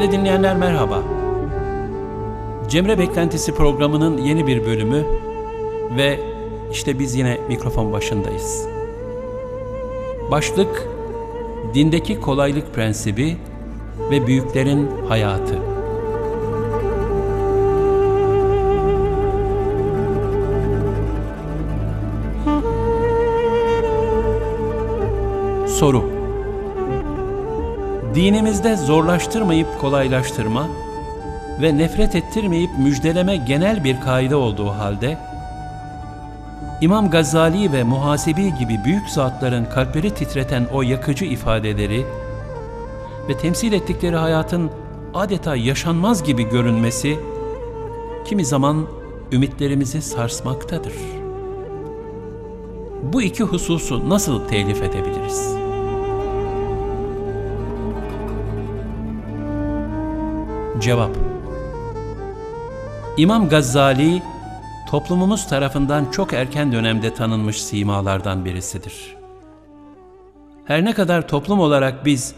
Değerli dinleyenler merhaba. Cemre Beklentisi programının yeni bir bölümü ve işte biz yine mikrofon başındayız. Başlık Dindeki kolaylık prensibi ve büyüklerin hayatı. Soru Dinimizde zorlaştırmayıp kolaylaştırma ve nefret ettirmeyip müjdeleme genel bir kaide olduğu halde, İmam Gazali ve Muhasebi gibi büyük zatların kalpleri titreten o yakıcı ifadeleri ve temsil ettikleri hayatın adeta yaşanmaz gibi görünmesi, kimi zaman ümitlerimizi sarsmaktadır. Bu iki hususu nasıl telif edebiliriz? Cevap İmam Gazali, toplumumuz tarafından çok erken dönemde tanınmış simalardan birisidir. Her ne kadar toplum olarak biz,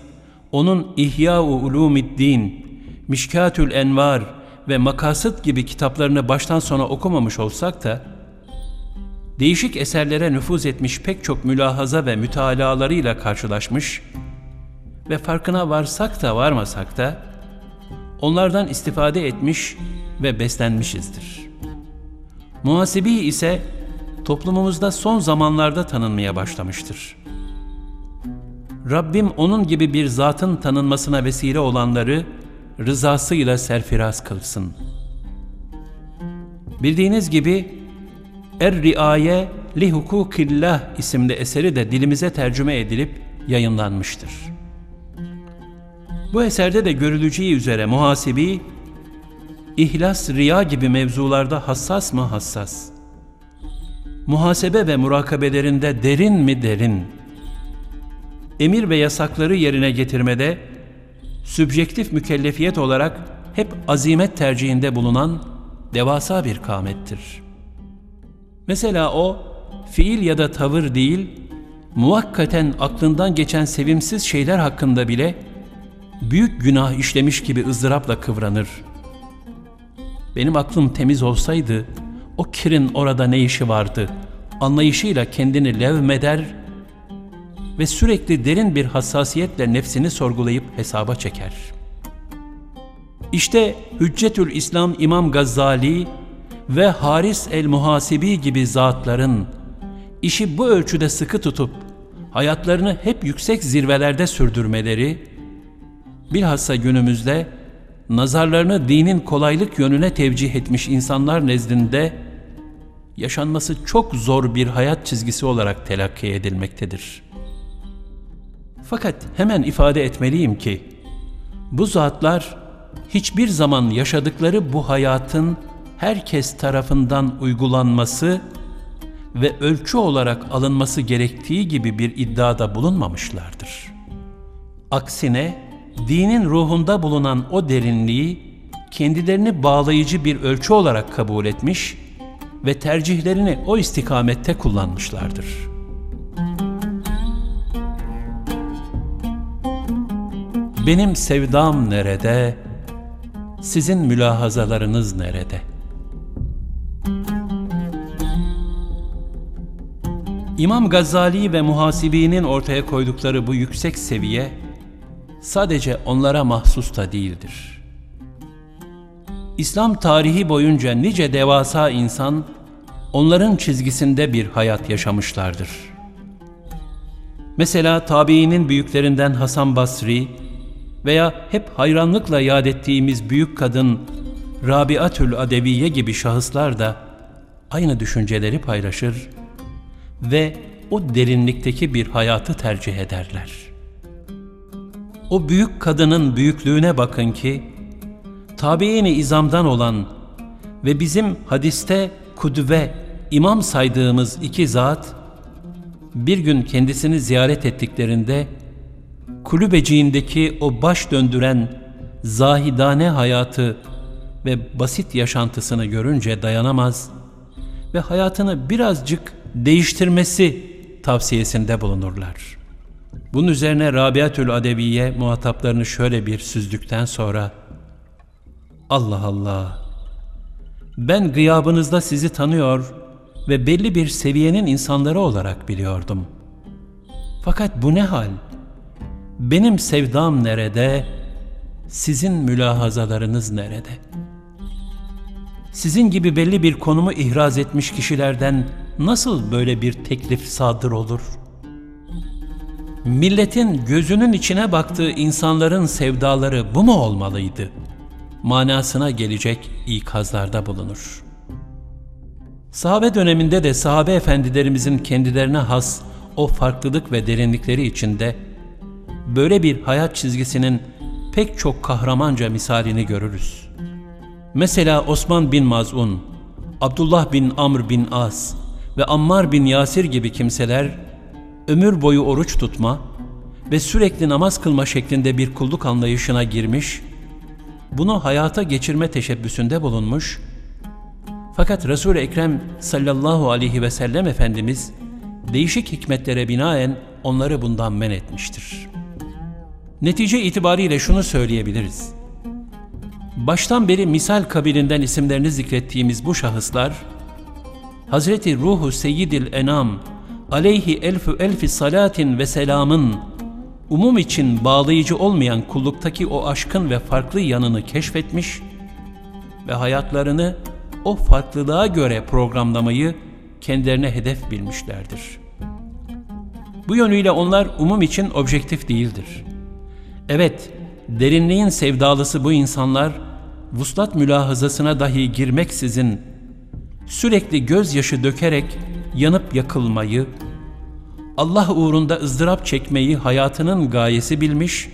onun İhya-u Ulumiddin, Mişkatül Envar ve Makasıt gibi kitaplarını baştan sona okumamış olsak da, değişik eserlere nüfuz etmiş pek çok mülahaza ve mütalalarıyla karşılaşmış ve farkına varsak da varmasak da, onlardan istifade etmiş ve beslenmişizdir. Muhasebi ise toplumumuzda son zamanlarda tanınmaya başlamıştır. Rabbim onun gibi bir zatın tanınmasına vesile olanları rızasıyla serfiraz kılsın. Bildiğiniz gibi Er-Riaye li Hukukillah isimli eseri de dilimize tercüme edilip yayınlanmıştır. Bu eserde de görüleceği üzere muhasebi, ihlas, riya gibi mevzularda hassas mı hassas? Muhasebe ve murakabelerinde derin mi derin? Emir ve yasakları yerine getirmede, sübjektif mükellefiyet olarak hep azimet tercihinde bulunan devasa bir kamettir. Mesela o, fiil ya da tavır değil, muhakkaten aklından geçen sevimsiz şeyler hakkında bile büyük günah işlemiş gibi ızdırapla kıvranır. Benim aklım temiz olsaydı, o kirin orada ne işi vardı, anlayışıyla kendini levmeder ve sürekli derin bir hassasiyetle nefsini sorgulayıp hesaba çeker. İşte Hüccetül İslam İmam Gazali ve Haris el-Muhasibi gibi zatların işi bu ölçüde sıkı tutup hayatlarını hep yüksek zirvelerde sürdürmeleri, bilhassa günümüzde nazarlarını dinin kolaylık yönüne tevcih etmiş insanlar nezdinde yaşanması çok zor bir hayat çizgisi olarak telakki edilmektedir. Fakat hemen ifade etmeliyim ki bu zatlar hiçbir zaman yaşadıkları bu hayatın herkes tarafından uygulanması ve ölçü olarak alınması gerektiği gibi bir iddiada bulunmamışlardır. Aksine dinin ruhunda bulunan o derinliği kendilerini bağlayıcı bir ölçü olarak kabul etmiş ve tercihlerini o istikamette kullanmışlardır. Benim sevdam nerede? Sizin mülahazalarınız nerede? İmam Gazali ve Muhasibi'nin ortaya koydukları bu yüksek seviye sadece onlara mahsus da değildir. İslam tarihi boyunca nice devasa insan onların çizgisinde bir hayat yaşamışlardır. Mesela tabiinin büyüklerinden Hasan Basri veya hep hayranlıkla yad ettiğimiz büyük kadın Rabiatül Adeviye gibi şahıslar da aynı düşünceleri paylaşır ve o derinlikteki bir hayatı tercih ederler.'' O büyük kadının büyüklüğüne bakın ki, tabiini izamdan olan ve bizim hadiste kudve, imam saydığımız iki zat, bir gün kendisini ziyaret ettiklerinde, kulübeciğindeki o baş döndüren zahidane hayatı ve basit yaşantısını görünce dayanamaz ve hayatını birazcık değiştirmesi tavsiyesinde bulunurlar. Bunun üzerine Rabiatül Adeviye muhataplarını şöyle bir süzdükten sonra Allah Allah ben gıyabınızda sizi tanıyor ve belli bir seviyenin insanları olarak biliyordum. Fakat bu ne hal? Benim sevdam nerede? Sizin mülahazalarınız nerede? Sizin gibi belli bir konumu ihraz etmiş kişilerden nasıl böyle bir teklif sadır olur? Milletin gözünün içine baktığı insanların sevdaları bu mu olmalıydı? Manasına gelecek ikazlarda bulunur. Sahabe döneminde de sahabe efendilerimizin kendilerine has o farklılık ve derinlikleri içinde böyle bir hayat çizgisinin pek çok kahramanca misalini görürüz. Mesela Osman bin Maz'un, Abdullah bin Amr bin As ve Ammar bin Yasir gibi kimseler ömür boyu oruç tutma ve sürekli namaz kılma şeklinde bir kulluk anlayışına girmiş, bunu hayata geçirme teşebbüsünde bulunmuş, fakat Resul-i Ekrem sallallahu aleyhi ve sellem Efendimiz değişik hikmetlere binaen onları bundan men etmiştir. Netice itibariyle şunu söyleyebiliriz. Baştan beri misal kabilinden isimlerini zikrettiğimiz bu şahıslar, Hazreti Ruhu Seyyidil Enam aleyhi elfü elfi salatin ve selamın umum için bağlayıcı olmayan kulluktaki o aşkın ve farklı yanını keşfetmiş ve hayatlarını o farklılığa göre programlamayı kendilerine hedef bilmişlerdir. Bu yönüyle onlar umum için objektif değildir. Evet, derinliğin sevdalısı bu insanlar, vuslat mülahazasına dahi girmeksizin, sürekli gözyaşı dökerek yanıp yakılmayı, Allah uğrunda ızdırap çekmeyi hayatının gayesi bilmiş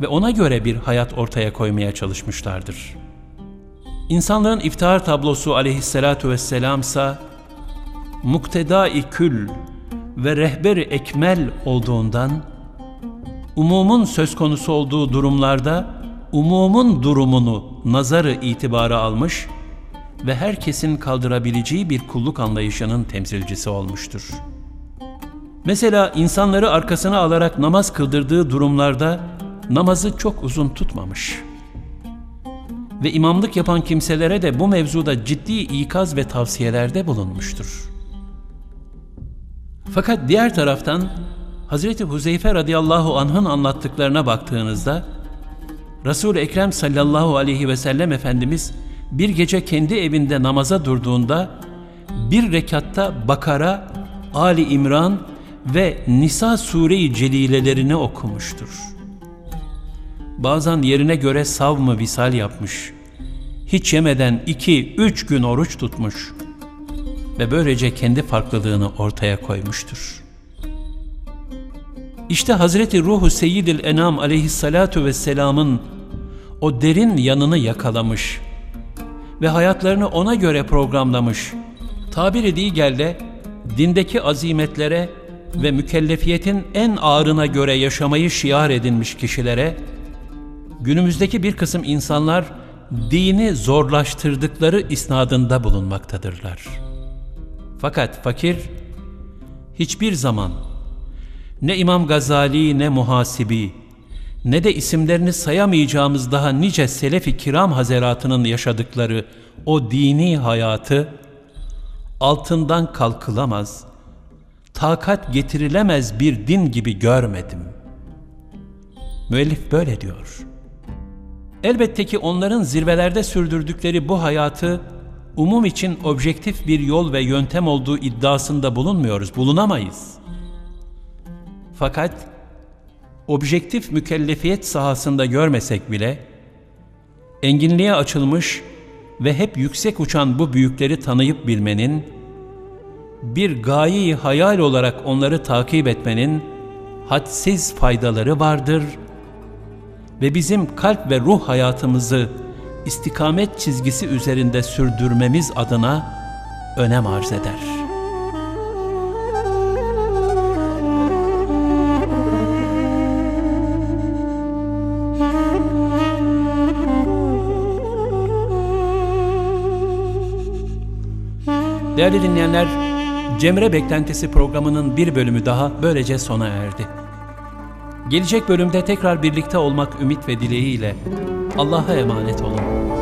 ve ona göre bir hayat ortaya koymaya çalışmışlardır. İnsanlığın iftihar tablosu aleyhissalatu vesselamsa, muktedai kül ve rehber ekmel olduğundan, umumun söz konusu olduğu durumlarda umumun durumunu nazarı itibara almış ve herkesin kaldırabileceği bir kulluk anlayışının temsilcisi olmuştur. Mesela insanları arkasına alarak namaz kıldırdığı durumlarda namazı çok uzun tutmamış. Ve imamlık yapan kimselere de bu mevzuda ciddi ikaz ve tavsiyelerde bulunmuştur. Fakat diğer taraftan Hazreti Huzeyfe radıyallahu anh'ın anlattıklarına baktığınızda Resul-i Ekrem sallallahu aleyhi ve sellem Efendimiz bir gece kendi evinde namaza durduğunda bir rekatta Bakara, Ali İmran ve Nisa sure-i celilelerini okumuştur. Bazen yerine göre sav mı visal yapmış, hiç yemeden iki, üç gün oruç tutmuş ve böylece kendi farklılığını ortaya koymuştur.'' İşte Hazreti Ruhu Seyyidil Enam aleyhissalatu vesselamın o derin yanını yakalamış ve hayatlarını ona göre programlamış. Tabiri digerde dindeki azimetlere ve mükellefiyetin en ağırına göre yaşamayı şiar edinmiş kişilere, günümüzdeki bir kısım insanlar dini zorlaştırdıkları isnadında bulunmaktadırlar. Fakat fakir hiçbir zaman ne İmam Gazali ne Muhasibi ne de isimlerini sayamayacağımız daha nice selef-i kiram hazeratının yaşadıkları o dini hayatı altından kalkılamaz, takat getirilemez bir din gibi görmedim. Müellif böyle diyor. Elbette ki onların zirvelerde sürdürdükleri bu hayatı umum için objektif bir yol ve yöntem olduğu iddiasında bulunmuyoruz, bulunamayız. Fakat objektif mükellefiyet sahasında görmesek bile enginliğe açılmış ve hep yüksek uçan bu büyükleri tanıyıp bilmenin, bir gayeyi hayal olarak onları takip etmenin hadsiz faydaları vardır ve bizim kalp ve ruh hayatımızı istikamet çizgisi üzerinde sürdürmemiz adına önem arz eder.'' Değerli dinleyenler, Cemre Beklentisi programının bir bölümü daha böylece sona erdi. Gelecek bölümde tekrar birlikte olmak ümit ve dileğiyle Allah'a emanet olun.